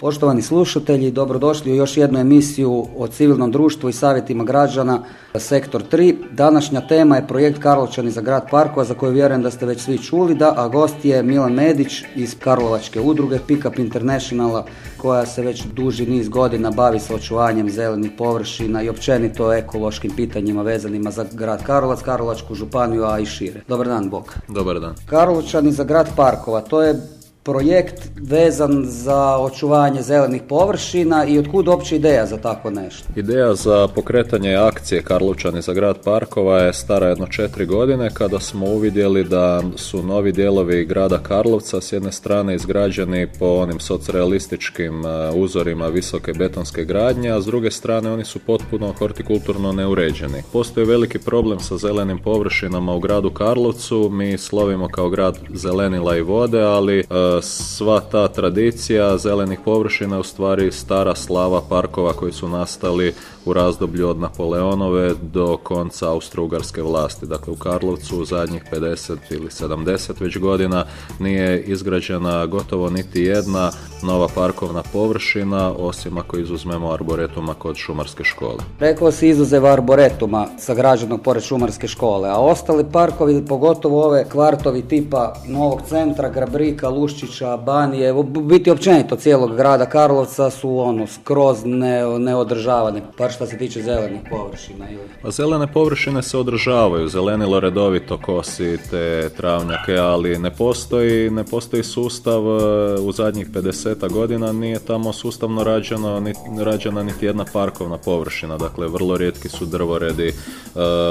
Poštovani slušatelji, dobrodošli u još jednu emisiju o civilnom društvu i savjetima građana Sektor 3. Današnja tema je projekt Karlovčani za grad Parkova za koju vjerujem da ste već svi čuli, da, a gost je Milan Medić iz Karlovačke udruge Pickup Internationala koja se već duži niz godina bavi sa očuvanjem zelenih površina i općenito ekološkim pitanjima vezanima za grad Karlovac, Karlovačku županiju, a i šire. Dobar dan, Bog. Dobar dan. Karlovčani za grad Parkova, to je projekt vezan za očuvanje zelenih površina i otkud uopće ideja za tako nešto? Ideja za pokretanje akcije Karlovčani za grad Parkova je stara jedno četiri godine kada smo uvidjeli da su novi dijelovi grada Karlovca s jedne strane izgrađeni po onim socrealističkim e, uzorima visoke betonske gradnje, a s druge strane oni su potpuno hortikulturno neuređeni. Postoji veliki problem sa zelenim površinama u gradu Karlovcu, mi slovimo kao grad zelenila i vode, ali e, sva ta tradicija zelenih površina u stvari stara slava parkova koji su nastali u razdoblju od Napoleonove do konca austro-ugarske vlasti. Dakle, u Karlovcu u zadnjih 50 ili 70 već godina nije izgrađena gotovo niti jedna nova parkovna površina, osim ako izuzmemo arboretuma kod šumarske škole. Rekao si izuzev arboretuma sagrađenog pored šumarske škole, a ostali parkovi, pogotovo ove kvartovi tipa Novog centra, Grabrika, Luščića, Banije, biti općenito cijelog grada Karlovca su ono skroz ne, neodržavane. Pa što se tiče zelenih površina? Ili? Pa zelene površine se održavaju, zelenilo redovito kosi te travnjake, ali ne postoji, ne postoji sustav e, u zadnjih 50 godina, nije tamo sustavno rađeno, ni, rađena niti jedna parkovna površina, dakle vrlo rijetki su drvoredi, e,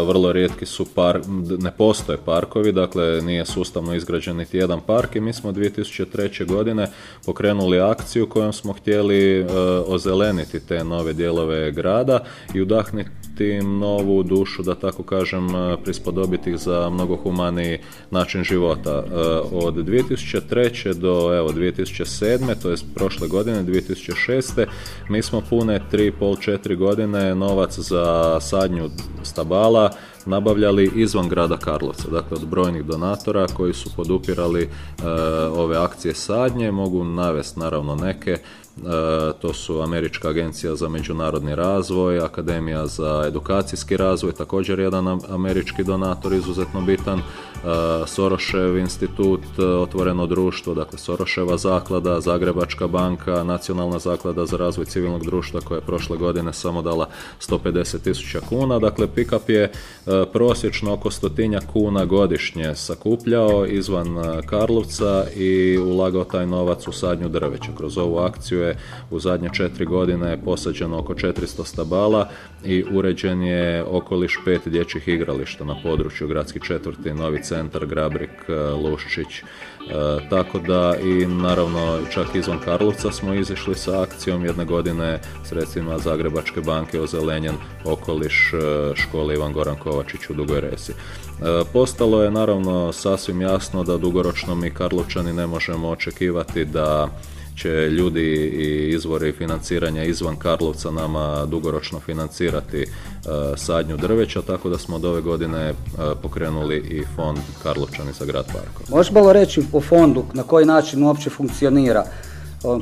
vrlo rijetki su par, ne postoje parkovi, dakle nije sustavno izgrađen niti jedan park i mi smo 2003. godine pokrenuli akciju kojom smo htjeli e, ozeleniti te nove dijelove grada i udahnuti im novu dušu, da tako kažem, e, prispodobiti ih za mnogo humaniji način života. E, od 2003. do evo 2007. to je prošle godine 2006. mi smo pune 3,5-4 godine novac za sadnju stabala nabavljali izvan grada Karlovca, dakle od brojnih donatora koji su podupirali e, ove akcije sadnje, mogu navesti naravno neke, to su Američka agencija za međunarodni razvoj, Akademija za edukacijski razvoj, također jedan američki donator izuzetno bitan, E, Sorošev institut, e, Otvoreno društvo, dakle Soroševa zaklada, Zagrebačka banka, Nacionalna zaklada za razvoj civilnog društva koja je prošle godine samo dala 150 tisuća kuna. Dakle, Pickup je e, prosječno oko stotinja kuna godišnje sakupljao izvan Karlovca i ulagao taj novac u sadnju drveća. Kroz ovu akciju u zadnje četiri godine posađeno oko 400 stabala i uređen je okoliš pet dječjih igrališta na području gradskih četvrti Novi centar, Grabrik, e, Luščić. E, tako da i naravno čak izvan Karlovca smo izišli sa akcijom jedne godine sredstvima Zagrebačke banke ozelenjen okoliš e, škole Ivan Goran Kovačić u Dugoj Resi. Postalo je naravno sasvim jasno da dugoročno mi Karlovčani ne možemo očekivati da će ljudi i izvori financiranja izvan Karlovca nama dugoročno financirati e, sadnju drveća, tako da smo od ove godine e, pokrenuli i fond Karlovčani za grad Parko. Možeš malo reći o fondu na koji način uopće funkcionira?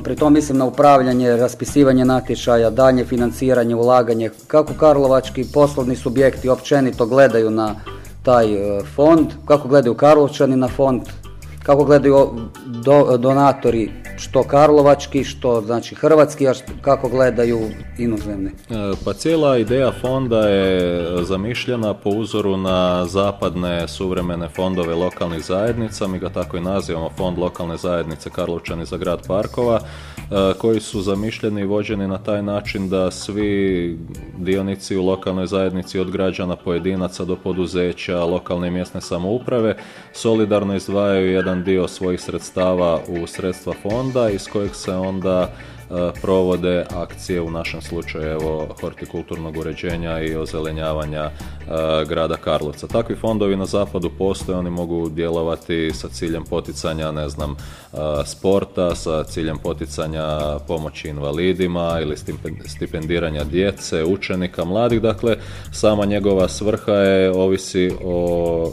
Pri tom mislim na upravljanje, raspisivanje natječaja, danje financiranje, ulaganje. Kako karlovački poslovni subjekti općenito gledaju na taj e, fond, kako gledaju Karlovčani na fond, kako gledaju donatori što karlovački, što znači hrvatski, a kako gledaju inozemni? E, pa cijela ideja fonda je zamišljena po uzoru na zapadne suvremene fondove lokalnih zajednica, mi ga tako i nazivamo Fond lokalne zajednice Karlovčani za grad Parkova, koji su zamišljeni i vođeni na taj način da svi dionici u lokalnoj zajednici od građana pojedinaca do poduzeća, lokalne i mjesne samouprave solidarno izdvajaju jedan dio svojih sredstava u sredstva fonda iz kojeg se onda provode akcije u našem slučaju evo hortikulturnog uređenja i ozelenjavanja grada Karlovca. Takvi fondovi na zapadu postoje, oni mogu djelovati sa ciljem poticanja, ne znam, sporta, sa ciljem poticanja pomoći invalidima ili stipendiranja djece, učenika, mladih, dakle sama njegova svrha je ovisi o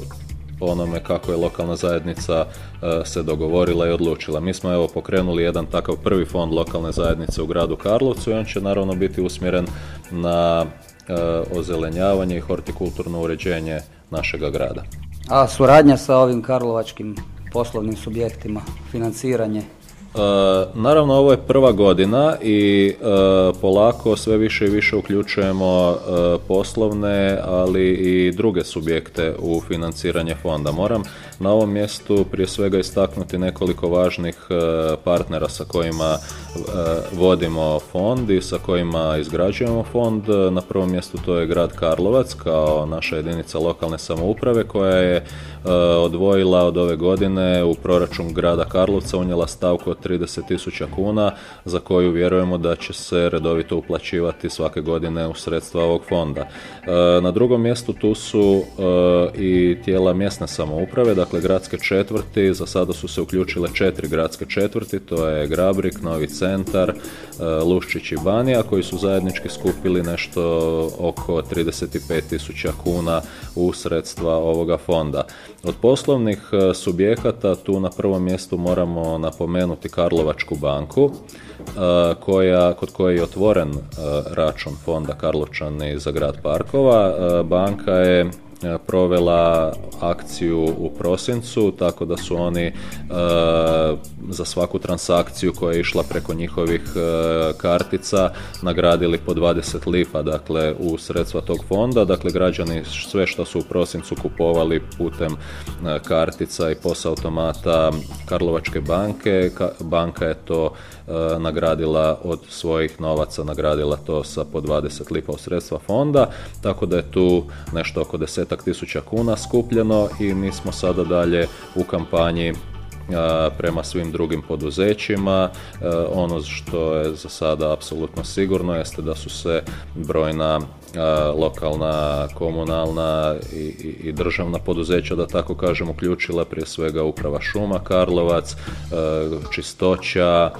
onome kako je lokalna zajednica e, se dogovorila i odlučila. Mi smo evo pokrenuli jedan takav prvi fond lokalne zajednice u gradu Karlovcu i on će naravno biti usmjeren na e, ozelenjavanje i hortikulturno uređenje našega grada. A suradnja sa ovim karlovačkim poslovnim subjektima, financiranje E, naravno, ovo je prva godina i e, polako sve više i više uključujemo e, poslovne, ali i druge subjekte u financiranje fonda. Moram na ovom mjestu prije svega istaknuti nekoliko važnih partnera sa kojima vodimo fond i sa kojima izgrađujemo fond. Na prvom mjestu to je grad Karlovac kao naša jedinica lokalne samouprave koja je odvojila od ove godine u proračun grada Karlovca unijela stavku od 30.000 kuna za koju vjerujemo da će se redovito uplaćivati svake godine u sredstva ovog fonda. E, na drugom mjestu tu su e, i tijela mjesne samouprave, dakle gradske četvrti, za sada su se uključile četiri gradske četvrti, to je Grabrik, Novi centar, e, Luščić i Banija, koji su zajednički skupili nešto oko 35.000 kuna u sredstva ovoga fonda. Od poslovnih subjekata tu na prvom mjestu moramo napomenuti Karlovačku banku, e, koja, kod koje je otvoren e, račun fonda Karlovčani za grad Parkova. E, banka je E, provela akciju u prosincu, tako da su oni e, za svaku transakciju koja je išla preko njihovih e, kartica nagradili po 20 lipa, dakle u sredstva tog fonda, dakle građani sve što su u prosincu kupovali putem kartica i pos automata Karlovačke banke, banka je to nagradila od svojih novaca, nagradila to sa po 20 lipa sredstva fonda, tako da je tu nešto oko 10 tisuća kuna skupljeno i mi smo sada dalje u kampanji prema svim drugim poduzećima. Ono što je za sada apsolutno sigurno jeste da su se brojna lokalna, komunalna i, i državna poduzeća, da tako kažem, uključila prije svega uprava šuma Karlovac, čistoća,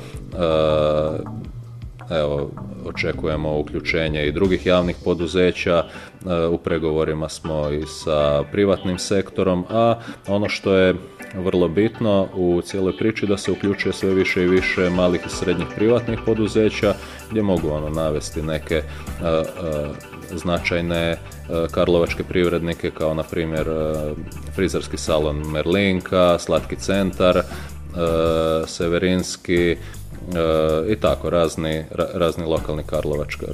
Evo, očekujemo uključenje i drugih javnih poduzeća, e, u pregovorima smo i sa privatnim sektorom, a ono što je vrlo bitno u cijeloj priči da se uključuje sve više i više malih i srednjih privatnih poduzeća gdje mogu ono navesti neke e, e, značajne karlovačke privrednike kao na primjer frizerski salon Merlinka, Slatki centar, Severinski, E, i tako, razni, razni lokalni karlovački,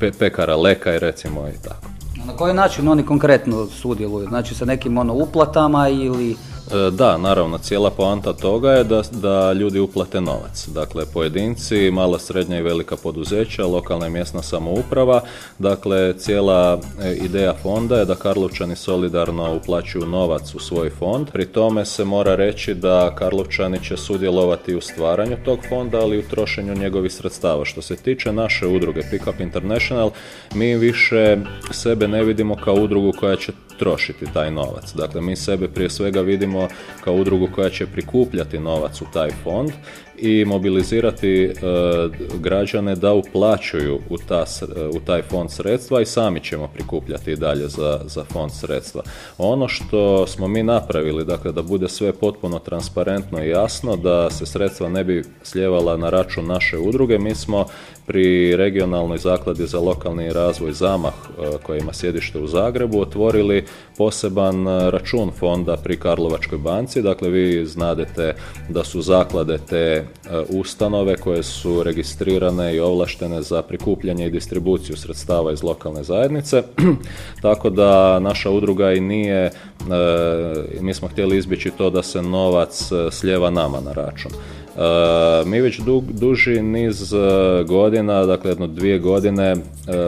pe, pekara Leka i recimo i tako. Na koji način oni konkretno sudjeluju? Znači sa nekim ono uplatama ili E, da, naravno, cijela poanta toga je da, da ljudi uplate novac. Dakle, pojedinci, mala, srednja i velika poduzeća, lokalna i mjesna samouprava. Dakle, cijela e, ideja fonda je da Karlovčani solidarno uplaćuju novac u svoj fond. Pri tome se mora reći da Karlovčani će sudjelovati u stvaranju tog fonda, ali i u trošenju njegovih sredstava. Što se tiče naše udruge Pickup International, mi više sebe ne vidimo kao udrugu koja će trošiti taj novac. Dakle, mi sebe prije svega vidimo kao udrugu koja će prikupljati novac u taj fond i mobilizirati e, građane da uplaćuju u, ta, u taj fond sredstva i sami ćemo prikupljati i dalje za, za fond sredstva. Ono što smo mi napravili, dakle da bude sve potpuno transparentno i jasno, da se sredstva ne bi sljevala na račun naše udruge, mi smo pri regionalnoj zakladi za lokalni razvoj Zamah, e, koja ima sjedište u Zagrebu, otvorili poseban račun fonda pri Karlovačkoj banci. Dakle, vi znadete da su zaklade te E, ustanove koje su registrirane i ovlaštene za prikupljanje i distribuciju sredstava iz lokalne zajednice. Tako da naša udruga i nije, e, mi smo htjeli izbjeći to da se novac e, sljeva nama na račun. Mi već duži niz godina, dakle jedno dvije godine,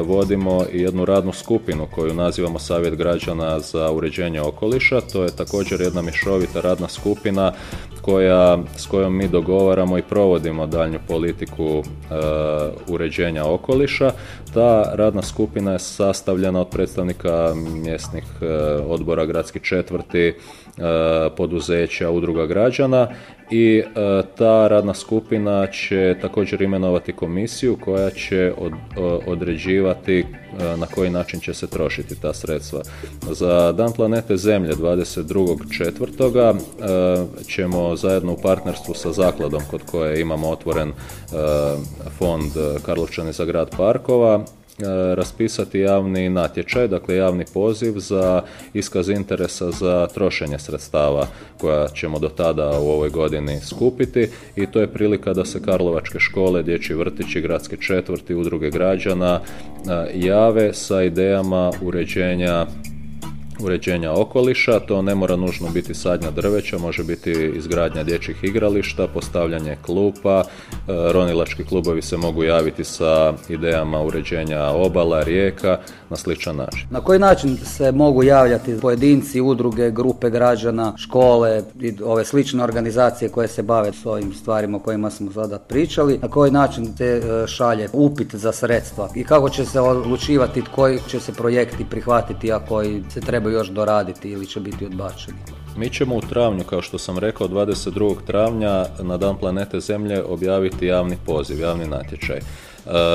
vodimo jednu radnu skupinu koju nazivamo Savjet građana za uređenje okoliša. To je također jedna mješovita radna skupina koja, s kojom mi dogovaramo i provodimo daljnju politiku uređenja okoliša. Ta radna skupina je sastavljena od predstavnika mjesnih odbora gradskih četvrti, poduzeća, udruga građana i e, ta radna skupina će također imenovati komisiju koja će određivati e, na koji način će se trošiti ta sredstva. Za Dan planete Zemlje 22.4. E, ćemo zajedno u partnerstvu sa zakladom kod koje imamo otvoren fond Karlovčani za grad parkova raspisati javni natječaj, dakle javni poziv za iskaz interesa za trošenje sredstava koja ćemo do tada u ovoj godini skupiti. I to je prilika da se Karlovačke škole, dječji vrtići, gradske četvrti, udruge građana e, jave sa idejama uređenja uređenja okoliša, to ne mora nužno biti sadnja drveća, može biti izgradnja dječjih igrališta, postavljanje klupa, e, ronilački klubovi se mogu javiti sa idejama uređenja obala, rijeka na sličan način. Na koji način se mogu javljati pojedinci, udruge, grupe građana, škole i ove slične organizacije koje se bave s ovim stvarima o kojima smo sada pričali, na koji način se e, šalje upit za sredstva? I kako će se odlučivati koji će se projekti prihvatiti, a koji se treba još doraditi ili će biti odbačeni. Mi ćemo u travnju, kao što sam rekao, 22. travnja na Dan planete Zemlje objaviti javni poziv, javni natječaj. E,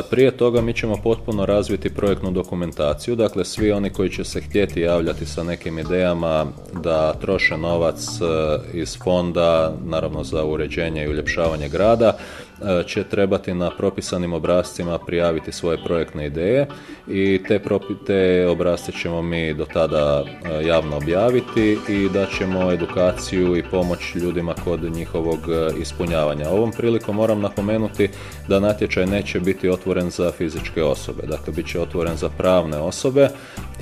prije toga mi ćemo potpuno razviti projektnu dokumentaciju, dakle svi oni koji će se htjeti javljati sa nekim idejama da troše novac e, iz fonda, naravno za uređenje i uljepšavanje grada, će trebati na propisanim obrazcima prijaviti svoje projektne ideje i te, te obrazce ćemo mi do tada javno objaviti i da ćemo edukaciju i pomoć ljudima kod njihovog ispunjavanja. Ovom prilikom moram napomenuti da natječaj neće biti otvoren za fizičke osobe, dakle bit će otvoren za pravne osobe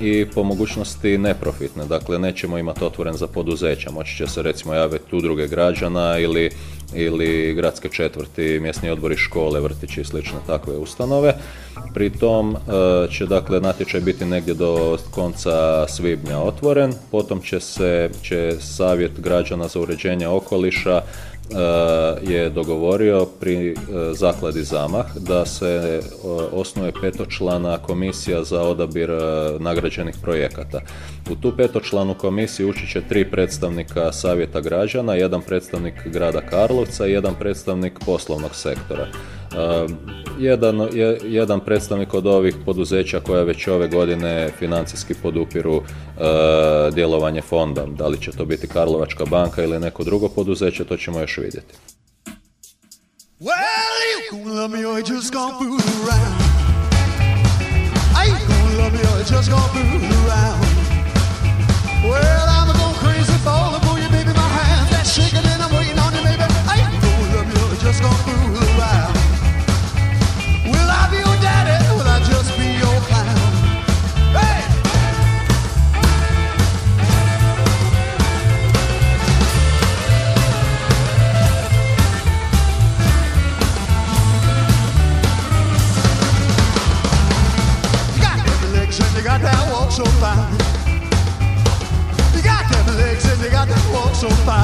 i po mogućnosti neprofitne, dakle nećemo imati otvoren za poduzeća, moći će se recimo javiti udruge građana ili, ili gradske četvrti, mjesni odbori škole, vrtići i slične takve ustanove. Pri tom e, će dakle natječaj biti negdje do konca svibnja otvoren, potom će se će savjet građana za uređenje okoliša je dogovorio pri eh, zakladi Zamah da se eh, osnuje petočlana komisija za odabir nagrađenih projekata. U tu petočlanu komisiju ući će tri predstavnika savjeta građana, jedan predstavnik grada Karlovca i jedan predstavnik poslovnog sektora. Jedan, jedan predstavnik od ovih poduzeća koja već ove godine financijski podupiru djelovanje fonda. Da li će to biti Karlovačka banka ili neko drugo poduzeće, to ćemo još vidjeti. Well, so fine. You got them legs and you got that walk so fine.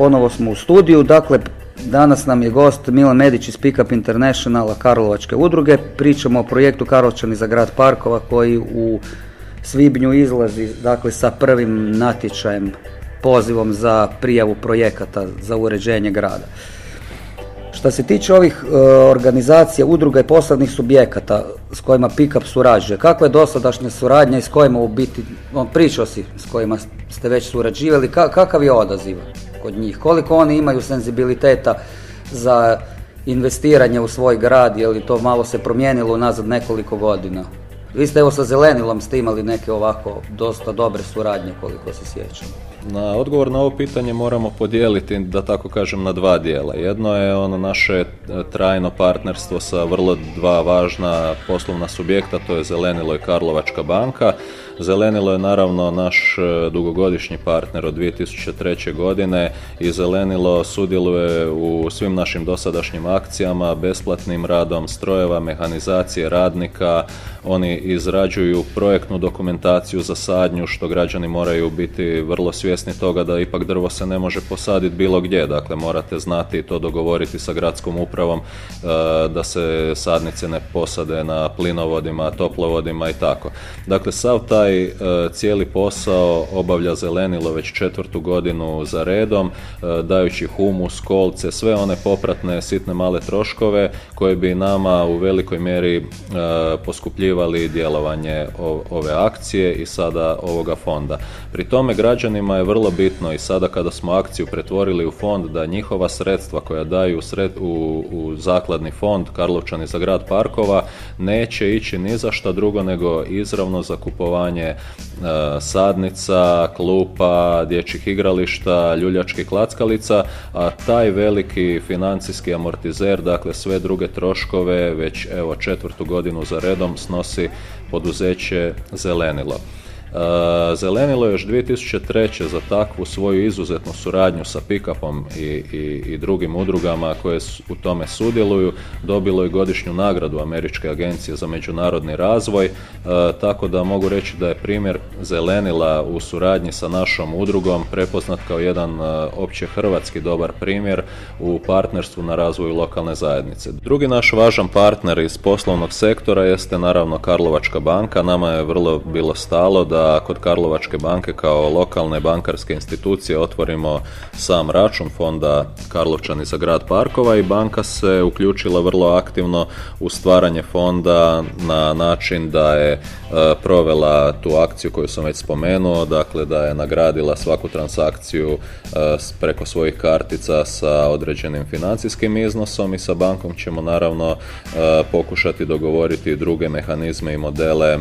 Ponovo smo u studiju. Dakle, danas nam je gost Milan Medić iz Pickup Internationala Karlovačke udruge. Pričamo o projektu Karlovčani za grad Parkova koji u svibnju izlazi dakle, sa prvim natječajem, pozivom za prijavu projekata za uređenje grada. Što se tiče ovih e, organizacija, udruga i poslovnih subjekata s kojima Pickup surađuje, kakva je dosadašnja suradnja i s kojima u biti, on pričao si s kojima ste već surađivali, kakav je odaziv kod njih, koliko oni imaju senzibiliteta za investiranje u svoj grad, je li to malo se promijenilo unazad nekoliko godina? Vi ste evo sa Zelenilom ste imali neke ovako dosta dobre suradnje koliko se sjećam. Na odgovor na ovo pitanje moramo podijeliti, da tako kažem, na dva dijela. Jedno je ono naše e, trajno partnerstvo sa vrlo dva važna poslovna subjekta, to je Zelenilo i Karlovačka banka. Zelenilo je naravno naš e, dugogodišnji partner od 2003. godine i Zelenilo sudjeluje u svim našim dosadašnjim akcijama, besplatnim radom strojeva, mehanizacije, radnika. Oni izrađuju projektnu dokumentaciju za sadnju što građani moraju biti vrlo svjesni toga da ipak drvo se ne može posaditi bilo gdje. Dakle, morate znati i to dogovoriti sa gradskom upravom e, da se sadnice ne posade na plinovodima, toplovodima i tako. Dakle, sav taj e, cijeli posao obavlja zelenilo već četvrtu godinu za redom, e, dajući humus, kolce, sve one popratne sitne male troškove koje bi nama u velikoj mjeri poskupljivali djelovanje ove akcije i sada ovoga fonda. Pri tome građanima je vrlo bitno i sada kada smo akciju pretvorili u fond da njihova sredstva koja daju u, u zakladni fond Karlovčani za grad Parkova neće ići ni za šta drugo nego izravno za kupovanje E, sadnica, klupa, dječjih igrališta, ljuljačkih klackalica, a taj veliki financijski amortizer, dakle sve druge troškove, već evo četvrtu godinu za redom snosi poduzeće Zelenilo. Zelenilo je još 2003. za takvu svoju izuzetnu suradnju sa Pikapom i, i, i drugim udrugama koje u tome sudjeluju dobilo i godišnju nagradu Američke agencije za međunarodni razvoj, e, tako da mogu reći da je primjer Zelenila u suradnji sa našom udrugom prepoznat kao jedan e, opće hrvatski dobar primjer u partnerstvu na razvoju lokalne zajednice. Drugi naš važan partner iz poslovnog sektora jeste naravno Karlovačka banka. Nama je vrlo bilo stalo da da kod Karlovačke banke kao lokalne bankarske institucije otvorimo sam račun fonda Karlovčani za grad Parkova i banka se uključila vrlo aktivno u stvaranje fonda na način da je e, provela tu akciju koju sam već spomenuo, dakle da je nagradila svaku transakciju e, preko svojih kartica sa određenim financijskim iznosom i sa bankom ćemo naravno e, pokušati dogovoriti druge mehanizme i modele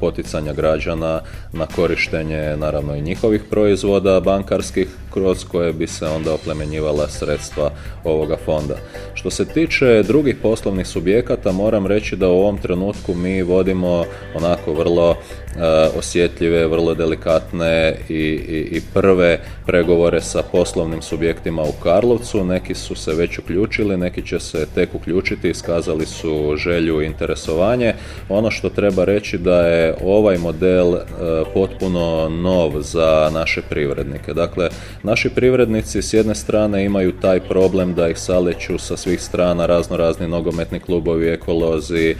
poticanja građana na korištenje naravno i njihovih proizvoda bankarskih kroz koje bi se onda oplemenjivala sredstva ovoga fonda. Što se tiče drugih poslovnih subjekata moram reći da u ovom trenutku mi vodimo onako vrlo E, osjetljive, vrlo delikatne i, i, i prve pregovore sa poslovnim subjektima u Karlovcu. Neki su se već uključili, neki će se tek uključiti, iskazali su želju i interesovanje. Ono što treba reći da je ovaj model potpuno nov za naše privrednike. Dakle, naši privrednici s jedne strane imaju taj problem da ih saleću sa svih strana razno razni nogometni klubovi, ekolozi, e,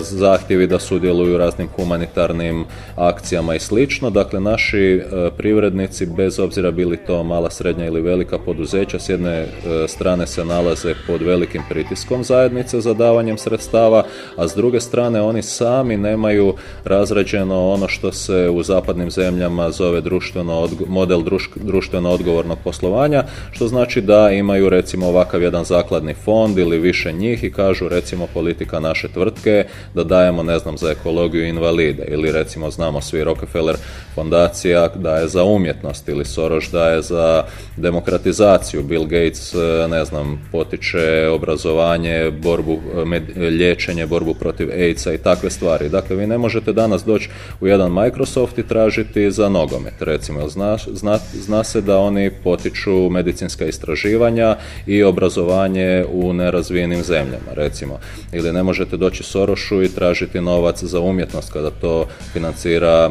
zahtjevi da sudjeluju u raznim humanitarnim akcijama i slično. Dakle, naši e, privrednici, bez obzira bili to mala, srednja ili velika poduzeća, s jedne e, strane se nalaze pod velikim pritiskom zajednice za davanjem sredstava, a s druge strane oni sami nemaju razrađeno ono što se u zapadnim zemljama zove društveno, model društveno odgovornog poslovanja, što znači da imaju recimo ovakav jedan zakladni fond ili više njih i kažu recimo politika naše tvrtke da dajemo ne znam za ekologiju invalide ili recimo znamo svi Rockefeller fondacija daje za umjetnost ili Soros daje za demokratizaciju, Bill Gates e, ne znam potiče obrazovanje, borbu, med, liječenje, borbu protiv AIDS-a i takve stvari. Dakle, vi ne možete danas doći u jedan Microsoft i tražiti za nogomet, recimo, zna, zna, zna se da oni potiču medicinska istraživanja i obrazovanje u nerazvijenim zemljama, recimo. Ili ne možete doći Sorošu i tražiti novac za umjetnost kada to financira e,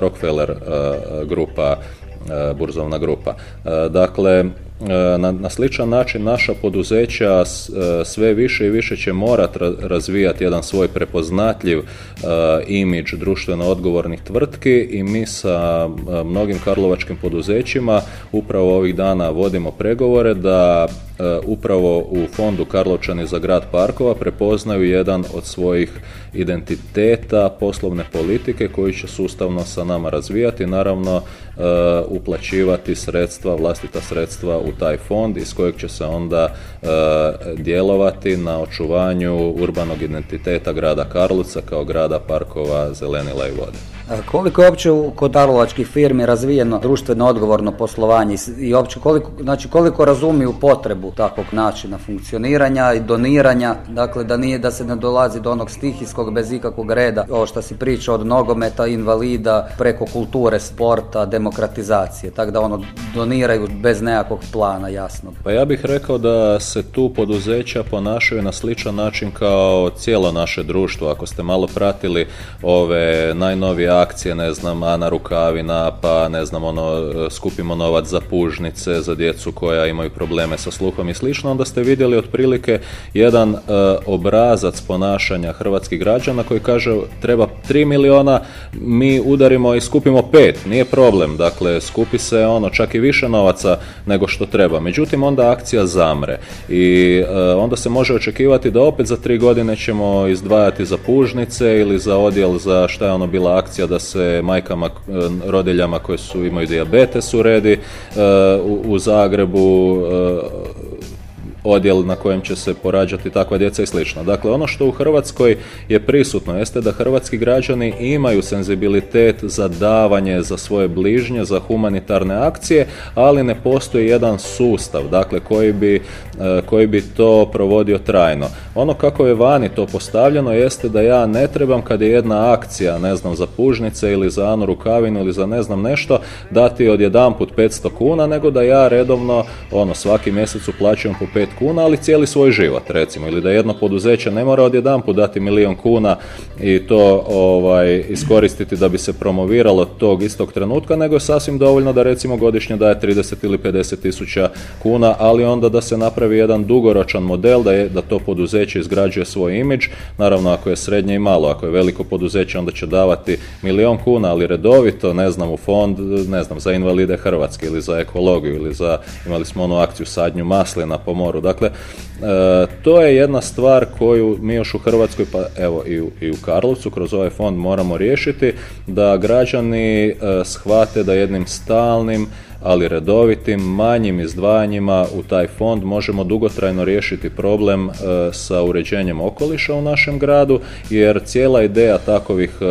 Rockefeller e, grupa burzovna grupa. Dakle, na, na sličan način naša poduzeća sve više i više će morati razvijati jedan svoj prepoznatljiv imidž društveno odgovornih tvrtki i mi sa mnogim karlovačkim poduzećima upravo ovih dana vodimo pregovore da E, upravo u fondu Karlovčani za grad parkova prepoznaju jedan od svojih identiteta poslovne politike koji će sustavno sa nama razvijati, naravno e, uplaćivati sredstva, vlastita sredstva u taj fond iz kojeg će se onda e, djelovati na očuvanju urbanog identiteta grada Karlovca kao grada parkova zelenila i vode. Koliko je uopće kod arlovačkih firmi razvijeno društveno odgovorno poslovanje i uopće koliko, znači koliko razumiju potrebu takvog načina funkcioniranja i doniranja, dakle da nije da se ne dolazi do onog stihijskog bez ikakvog reda, ovo što si priča od nogometa, invalida, preko kulture, sporta, demokratizacije, tako da ono doniraju bez nekakvog plana jasnog. Pa ja bih rekao da se tu poduzeća ponašaju na sličan način kao cijelo naše društvo. Ako ste malo pratili ove najnovije akcije, ne znam, Ana Rukavina, pa ne znam, ono, skupimo novac za pužnice, za djecu koja imaju probleme sa sluhom i slično, onda ste vidjeli otprilike jedan e, obrazac ponašanja hrvatskih građana koji kaže treba 3 miliona, mi udarimo i skupimo pet, nije problem, dakle skupi se ono čak i više novaca nego što treba. Međutim, onda akcija zamre i e, onda se može očekivati da opet za tri godine ćemo izdvajati za pužnice ili za odjel za šta je ono bila akcija da se majkama, e, rodiljama koje su imaju dijabetes uredi u, u Zagrebu odjel na kojem će se porađati takva djeca i slično. Dakle, ono što u Hrvatskoj je prisutno jeste da hrvatski građani imaju senzibilitet za davanje za svoje bližnje, za humanitarne akcije, ali ne postoji jedan sustav, dakle, koji bi, e, koji bi to provodio trajno. Ono kako je vani to postavljeno jeste da ja ne trebam kad je jedna akcija, ne znam, za pužnice ili za Anu Rukavinu ili za ne znam nešto, dati od jedan put 500 kuna, nego da ja redovno, ono, svaki mjesec uplaćujem po 5 kuna, ali cijeli svoj život, recimo, ili da jedno poduzeće ne mora odjedanput dati milion kuna i to ovaj, iskoristiti da bi se promoviralo tog istog trenutka, nego je sasvim dovoljno da recimo godišnje daje 30 ili 50 tisuća kuna, ali onda da se napravi jedan dugoročan model, da, je, da to poduzeće izgrađuje svoj imidž, naravno ako je srednje i malo, ako je veliko poduzeće onda će davati milion kuna, ali redovito, ne znam, u fond, ne znam, za invalide Hrvatske ili za ekologiju ili za, imali smo onu akciju sadnju maslina po moru, Dakle, e, to je jedna stvar koju mi još u Hrvatskoj, pa evo i u, i u Karlovcu, kroz ovaj fond moramo riješiti, da građani e, shvate da jednim stalnim ali redovitim manjim izdvajanjima u taj fond možemo dugotrajno riješiti problem e, sa uređenjem okoliša u našem gradu jer cijela ideja takovih e,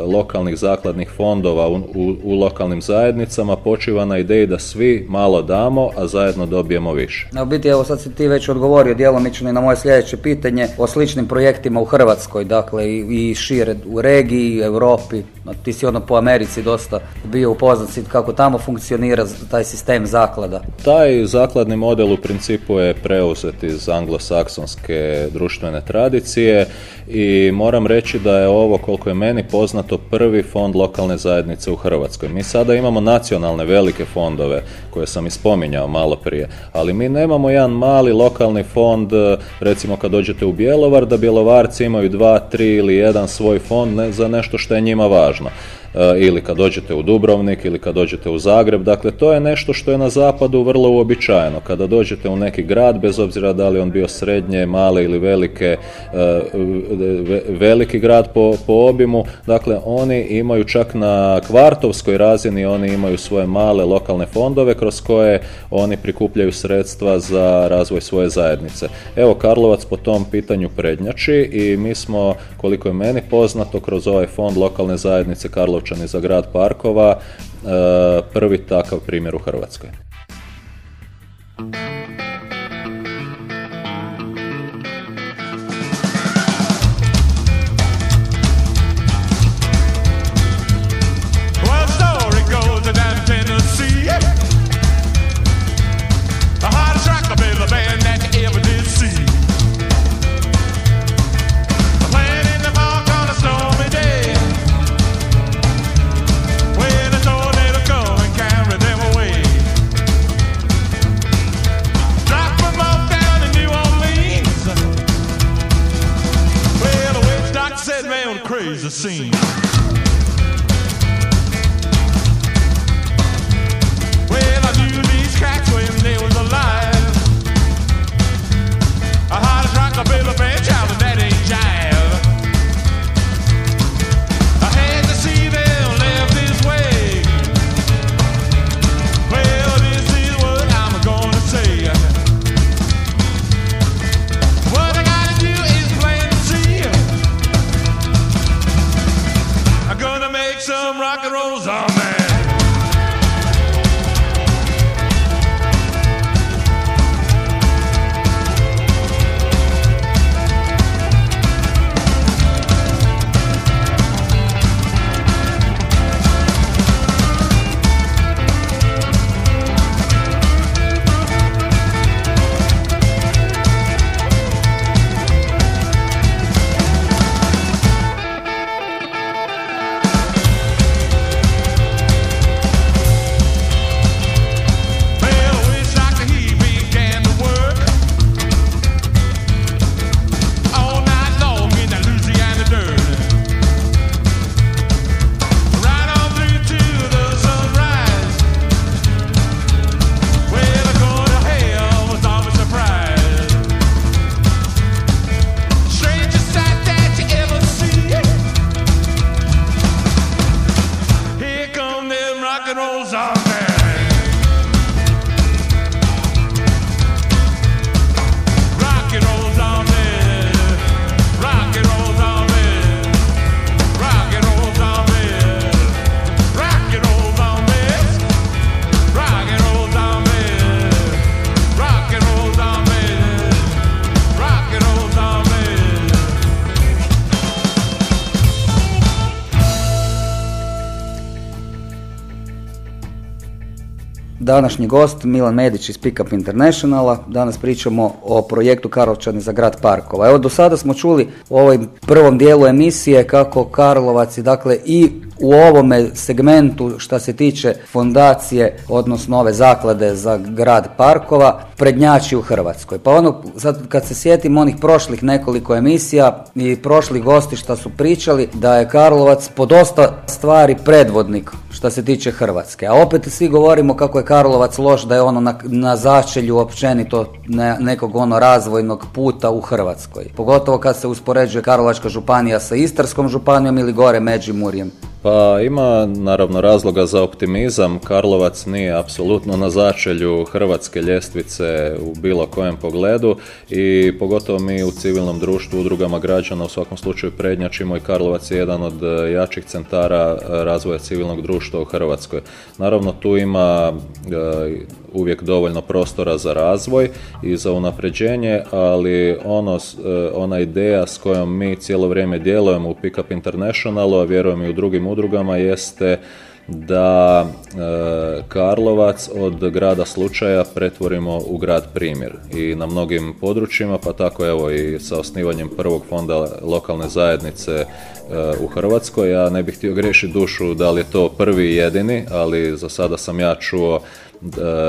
lokalnih zakladnih fondova u, u, lokalnim zajednicama počiva na ideji da svi malo damo, a zajedno dobijemo više. Na biti, evo sad si ti već odgovorio djelomično i na moje sljedeće pitanje o sličnim projektima u Hrvatskoj, dakle i, i šire u regiji, Europi, ti si ono po Americi dosta bio upoznat kako tamo funkcionira taj sistem zaklada? Taj zakladni model u principu je preuzet iz anglosaksonske društvene tradicije i moram reći da je ovo, koliko je meni poznato, prvi fond lokalne zajednice u Hrvatskoj. Mi sada imamo nacionalne velike fondove koje sam ispominjao malo prije, ali mi nemamo jedan mali lokalni fond, recimo kad dođete u Bjelovar, da Bjelovarci imaju dva, tri ili jedan svoj fond za nešto što je njima važno. E, ili kad dođete u Dubrovnik ili kad dođete u Zagreb. Dakle, to je nešto što je na zapadu vrlo uobičajeno. Kada dođete u neki grad, bez obzira da li on bio srednje, male ili velike, e, veliki grad po, po obimu, dakle, oni imaju čak na kvartovskoj razini, oni imaju svoje male lokalne fondove kroz koje oni prikupljaju sredstva za razvoj svoje zajednice. Evo, Karlovac po tom pitanju prednjači i mi smo, koliko je meni poznato, kroz ovaj fond lokalne zajednice Karlov za grad parkova, e, prvi takav primjer u Hrvatskoj. Današnji gost Milan Medić iz Pickup Internationala. Danas pričamo o projektu Karlovčani za grad Parkova. Evo do sada smo čuli u ovom prvom dijelu emisije kako Karlovac je dakle i u ovome segmentu što se tiče fondacije, odnosno ove zaklade za grad Parkova, prednjači u Hrvatskoj. Pa ono, sad kad se sjetim onih prošlih nekoliko emisija i prošlih gosti što su pričali, da je Karlovac po dosta stvari predvodnik što se tiče Hrvatske. A opet svi govorimo kako je loš, da je ono na, na začelju općenito nekog ono razvojnog puta u Hrvatskoj. Pogotovo kad se uspoređuje Karlovačka županija sa Istarskom županijom ili gore Međimurjem. Pa ima naravno razloga za optimizam. Karlovac nije apsolutno na začelju hrvatske ljestvice u bilo kojem pogledu i pogotovo mi u civilnom društvu, udrugama građana u svakom slučaju prednjačimo i Karlovac je jedan od e, jačih centara e, razvoja civilnog društva u Hrvatskoj. Naravno tu ima e, uvijek dovoljno prostora za razvoj i za unapređenje, ali ono, ona ideja s kojom mi cijelo vrijeme djelujemo u Pickup Internationalu, a vjerujem i u drugim udrugama jeste da e, Karlovac od grada slučaja pretvorimo u grad primjer i na mnogim područjima, pa tako evo i sa osnivanjem prvog fonda lokalne zajednice e, u Hrvatskoj. Ja ne bih htio grešiti dušu da li je to prvi jedini, ali za sada sam ja čuo E,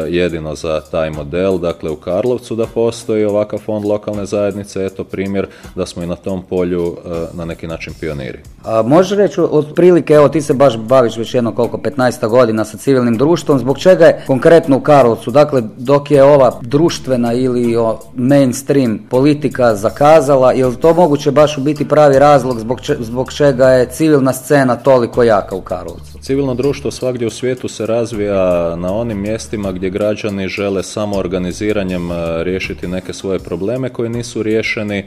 jedino za taj model, dakle u Karlovcu da postoji ovakav fond lokalne zajednice, eto primjer da smo i na tom polju e, na neki način pioniri. A može reći otprilike, evo ti se baš baviš već jedno koliko 15 godina sa civilnim društvom, zbog čega je konkretno u Karlovcu, dakle dok je ova društvena ili mainstream politika zakazala, je li to moguće baš u biti pravi razlog zbog, zbog čega je civilna scena toliko jaka u Karlovcu? Civilno društvo svagdje u svijetu se razvija na onim mjestima gdje građani žele samo organiziranjem e, riješiti neke svoje probleme koji nisu riješeni e,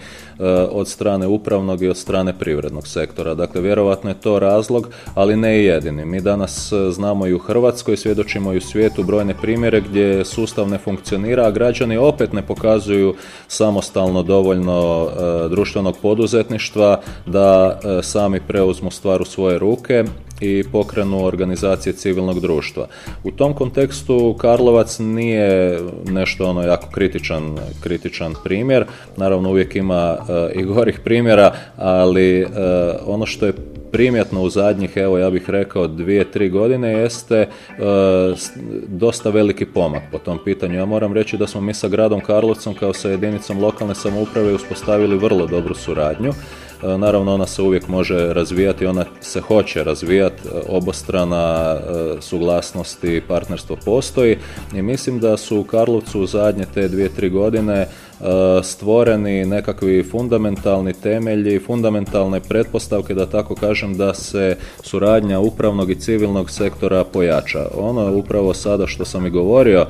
od strane upravnog i od strane privrednog sektora. Dakle, vjerovatno je to razlog, ali ne i jedini. Mi danas e, znamo i u Hrvatskoj, svjedočimo i u svijetu brojne primjere gdje sustav ne funkcionira, a građani opet ne pokazuju samostalno dovoljno društvenog poduzetništva da sami preuzmu stvar u svoje ruke i pokrenu organizacije civilnog društva. U tom kontekstu Karlovac nije nešto ono jako kritičan, kritičan primjer, naravno uvijek ima eh, i gorih primjera, ali uh, ono što je primjetno u zadnjih, evo ja bih rekao, dvije, tri godine jeste e, dosta veliki pomak po tom pitanju. Ja moram reći da smo mi sa gradom Karlovcom kao sa jedinicom lokalne samouprave uspostavili vrlo dobru suradnju naravno ona se uvijek može razvijati, ona se hoće razvijati, obostrana suglasnosti i partnerstvo postoji. I mislim da su u Karlovcu zadnje te dvije, tri godine E, stvoreni nekakvi fundamentalni temelji, fundamentalne pretpostavke, da tako kažem, da se suradnja upravnog i civilnog sektora pojača. Ono je upravo sada što sam i govorio,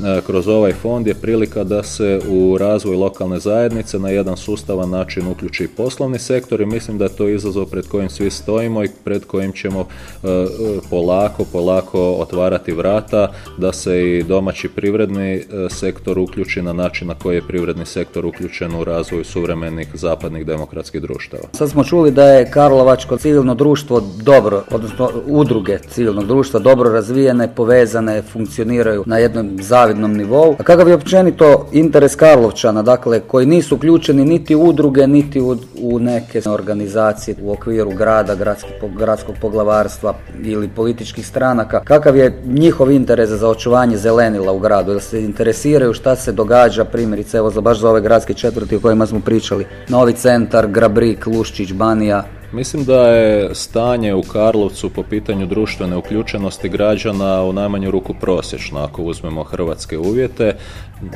E, kroz ovaj fond je prilika da se u razvoj lokalne zajednice na jedan sustavan način uključi poslovni sektor i mislim da je to izazov pred kojim svi stojimo i pred kojim ćemo e, e, polako, polako otvarati vrata da se i domaći privredni sektor uključi na način na koji je privredni sektor uključen u razvoj suvremenih zapadnih demokratskih društava. Sad smo čuli da je Karlovačko civilno društvo dobro, odnosno udruge civilnog društva dobro razvijene, povezane, funkcioniraju na jednom zavidnom nivou. A kakav je općenito interes Karlovčana, dakle, koji nisu uključeni niti u udruge, niti u, u neke organizacije u okviru grada, gradskog poglavarstva ili političkih stranaka, kakav je njihov interes za očuvanje zelenila u gradu, da se interesiraju šta se događa, primjerice, evo za baš za ove gradske četvrti o kojima smo pričali, Novi centar, Grabrik, Luščić, Banija, Mislim da je stanje u Karlovcu po pitanju društvene uključenosti građana u najmanju ruku prosječno ako uzmemo hrvatske uvjete.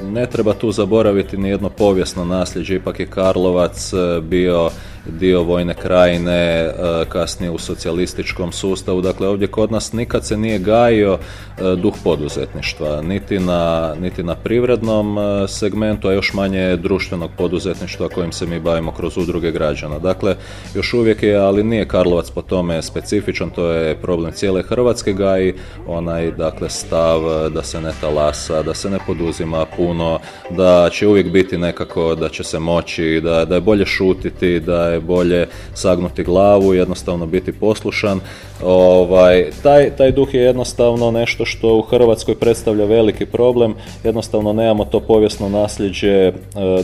Ne treba tu zaboraviti ni jedno povijesno nasljeđe, ipak je Karlovac e, bio dio vojne krajine, e, kasnije u socijalističkom sustavu. Dakle, ovdje kod nas nikad se nije gajio e, duh poduzetništva, niti na, niti na privrednom segmentu, a još manje društvenog poduzetništva kojim se mi bavimo kroz udruge građana. Dakle, još uvijek je, ali nije Karlovac po tome specifičan, to je problem cijele Hrvatske gaji, onaj, dakle, stav da se ne talasa, da se ne poduzima puno, da će uvijek biti nekako da će se moći, da, da je bolje šutiti, da je bolje sagnuti glavu, jednostavno biti poslušan. Ovaj, taj, taj duh je jednostavno nešto što u Hrvatskoj predstavlja veliki problem, jednostavno nemamo to povijesno nasljeđe e,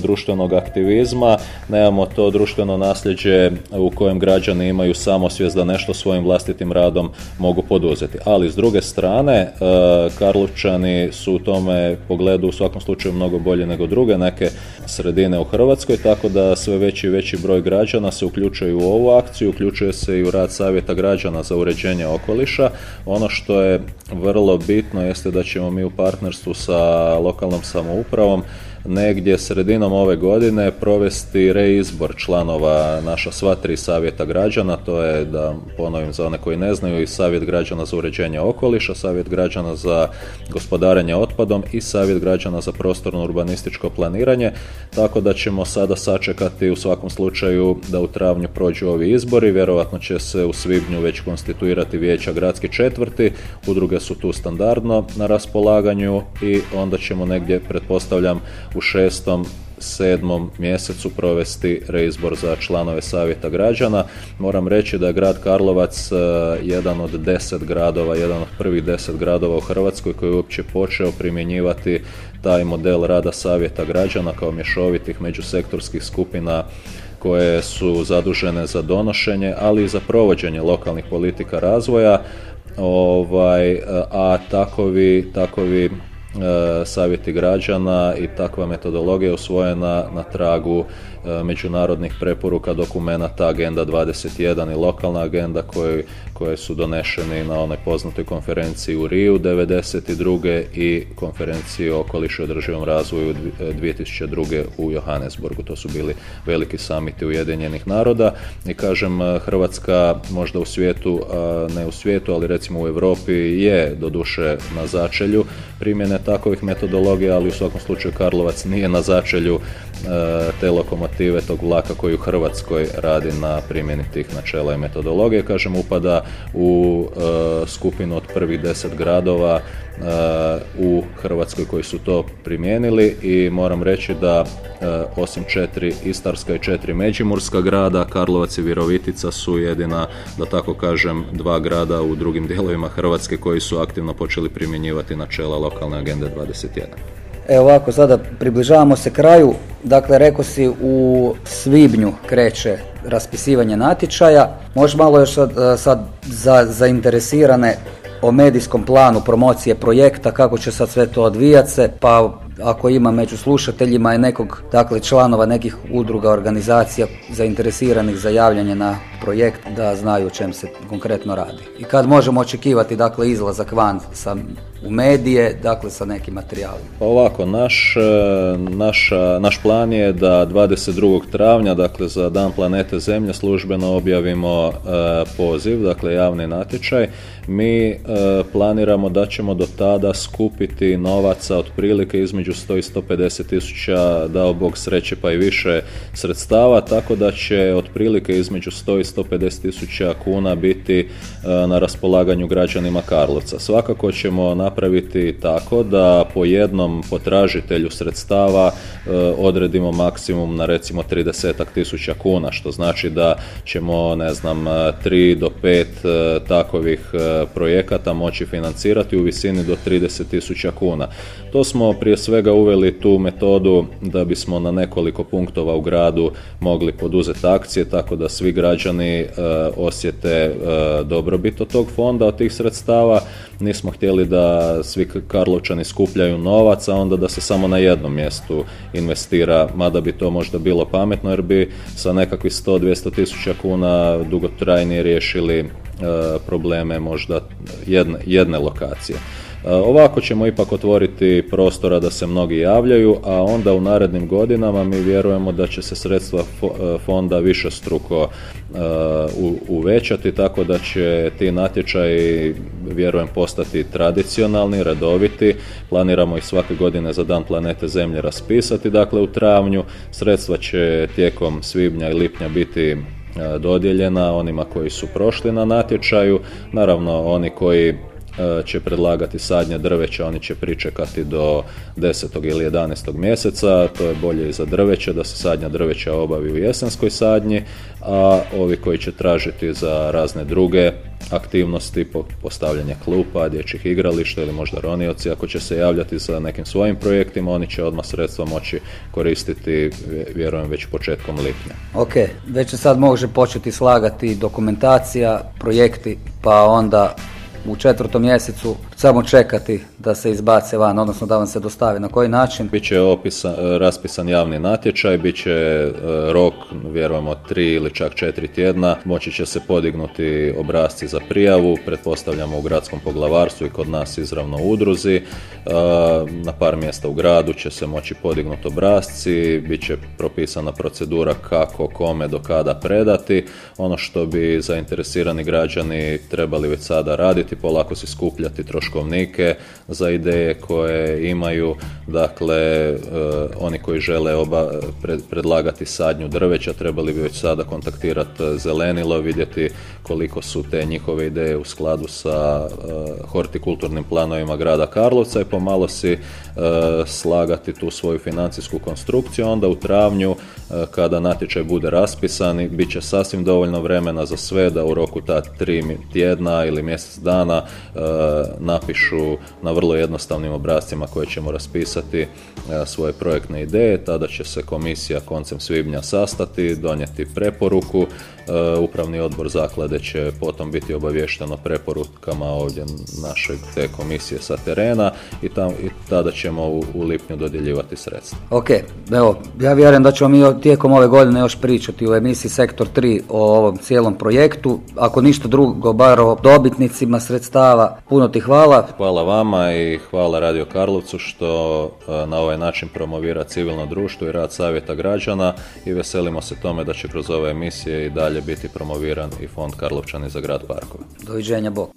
društvenog aktivizma, nemamo to društveno nasljeđe u kojem građani imaju samosvijest da nešto svojim vlastitim radom mogu poduzeti. Ali s druge strane, e, Karlovčani su u tome pogledu u svakom slučaju mnogo bolje nego druge neke sredine u Hrvatskoj, tako da sve veći i veći broj građana se uključuju u ovu akciju, uključuje se i u rad savjeta građana za uređenje okoliša. Ono što je vrlo bitno jeste da ćemo mi u partnerstvu sa lokalnom samoupravom negdje sredinom ove godine provesti reizbor članova naša sva tri savjeta građana, to je da ponovim za one koji ne znaju i savjet građana za uređenje okoliša, savjet građana za gospodarenje otpadom i savjet građana za prostorno urbanističko planiranje, tako da ćemo sada sačekati u svakom slučaju da u travnju prođu ovi izbori, vjerojatno će se u svibnju već konstituirati vijeća gradski četvrti, udruge su tu standardno na raspolaganju i onda ćemo negdje, pretpostavljam, u šestom sedmom mjesecu provesti reizbor za članove savjeta građana. Moram reći da je grad Karlovac e, jedan od deset gradova, jedan od prvih deset gradova u Hrvatskoj koji je uopće počeo primjenjivati taj model rada savjeta građana kao mješovitih međusektorskih skupina koje su zadužene za donošenje, ali i za provođenje lokalnih politika razvoja. Ovaj, a takovi, takovi savjeti građana i takva metodologija je usvojena na tragu e, međunarodnih preporuka dokumenata Agenda 21 i lokalna agenda koje, koje su donešeni na onoj poznatoj konferenciji u Riju 1992. i konferenciji o okolišu i održivom razvoju 2002. E, u Johannesburgu. To su bili veliki samiti Ujedinjenih naroda i kažem Hrvatska možda u svijetu, ne u svijetu, ali recimo u Europi je doduše na začelju primjene takovih metodologija, ali u svakom slučaju Karlovac nije na začelju e, te lokomotive tog vlaka koji u Hrvatskoj radi na primjeni tih načela i metodologije. Kažem, upada u e, skupinu od prvih deset gradova e, u Hrvatskoj koji su to primijenili i moram reći da osim četiri Istarska i četiri Međimurska grada, Karlovac i Virovitica su jedina, da tako kažem, dva grada u drugim dijelovima Hrvatske koji su aktivno počeli primjenjivati načela lokalne agende 21. Evo ovako, sada približavamo se kraju. Dakle, rekao si u svibnju kreće raspisivanje natječaja. Možeš malo još sad, sad za zainteresirane o medijskom planu promocije projekta, kako će sad sve to odvijat se, pa ako ima među slušateljima i nekog, dakle članova nekih udruga, organizacija zainteresiranih za javljanje na projekt da znaju o čem se konkretno radi. I kad možemo očekivati dakle izlazak van sa u medije, dakle sa nekim materijalima. Pa ovako, naš, e, naša, naš plan je da 22. travnja, dakle za Dan planete Zemlje, službeno objavimo e, poziv, dakle javni natječaj. Mi e, planiramo da ćemo do tada skupiti novaca otprilike između 100 i 150 tisuća, dao Bog sreće pa i više sredstava, tako da će otprilike između 100 i 150 tisuća kuna biti na raspolaganju građanima Karlovca. Svakako ćemo na napraviti tako da po jednom potražitelju sredstava e, odredimo maksimum na recimo 30 tisuća kuna, što znači da ćemo, ne znam, 3 do 5 e, takovih e, projekata moći financirati u visini do 30 tisuća kuna. To smo prije svega uveli tu metodu da bismo na nekoliko punktova u gradu mogli poduzeti akcije tako da svi građani osjete dobrobit od tog fonda, od tih sredstava. Nismo htjeli da svi Karlovčani skupljaju novac, a onda da se samo na jednom mjestu investira, mada bi to možda bilo pametno jer bi sa nekakvih 100-200 tisuća kuna dugotrajnije riješili e, probleme možda jedne, jedne lokacije. E, ovako ćemo ipak otvoriti prostora da se mnogi javljaju, a onda u narednim godinama mi vjerujemo da će se sredstva e, fonda više struko e, uvećati, tako da će ti natječaji, vjerujem, postati tradicionalni, redoviti. Planiramo ih svake godine za Dan planete Zemlje raspisati, dakle u travnju. Sredstva će tijekom svibnja i lipnja biti dodijeljena onima koji su prošli na natječaju. Naravno, oni koji će predlagati sadnje drveća, oni će pričekati do 10. ili 11. mjeseca, to je bolje i za drveće, da se sadnja drveća obavi u jesenskoj sadnji, a ovi koji će tražiti za razne druge aktivnosti, postavljanje klupa, dječjih igrališta ili možda ronioci, ako će se javljati sa nekim svojim projektima, oni će odmah sredstva moći koristiti, vjerujem, već početkom lipnja. Ok, već se sad može početi slagati dokumentacija, projekti, pa onda u četvrtom mjesecu samo čekati da se izbace van, odnosno da vam se dostavi. Na koji način? Biće opisan, raspisan javni natječaj, bit će e, rok, vjerujemo, tri ili čak četiri tjedna. Moći će se podignuti obrazci za prijavu, pretpostavljamo u gradskom poglavarstvu i kod nas izravno u udruzi. E, na par mjesta u gradu će se moći podignuti obrazci, bit će propisana procedura kako, kome, do kada predati. Ono što bi zainteresirani građani trebali već sada raditi, polako si skupljati troškove troškovnike za ideje koje imaju, dakle e, oni koji žele oba predlagati sadnju drveća trebali bi već sada kontaktirati zelenilo, vidjeti koliko su te njihove ideje u skladu sa e, hortikulturnim planovima grada Karlovca i pomalo si e, slagati tu svoju financijsku konstrukciju, onda u travnju kada natječaj bude raspisan bit će sasvim dovoljno vremena za sve da u roku ta tri tjedna ili mjesec dana na napišu na vrlo jednostavnim obrazcima koje ćemo raspisati e, svoje projektne ideje, tada će se komisija koncem svibnja sastati, donijeti preporuku, upravni odbor zaklade će potom biti obavješteno preporukama ovdje naše te komisije sa terena i, tam, i tada ćemo u, u lipnju dodjeljivati sredstva. Ok, evo, ja vjerujem da ćemo mi tijekom ove godine još pričati u emisiji Sektor 3 o ovom cijelom projektu. Ako ništa drugo, bar o dobitnicima sredstava. Puno ti hvala hvala. vama i hvala Radio Karlovcu što e, na ovaj način promovira civilno društvo i rad savjeta građana i veselimo se tome da će kroz ove emisije i dalje biti promoviran i fond Karlovčani za grad Parkova. Doviđenja, Bog.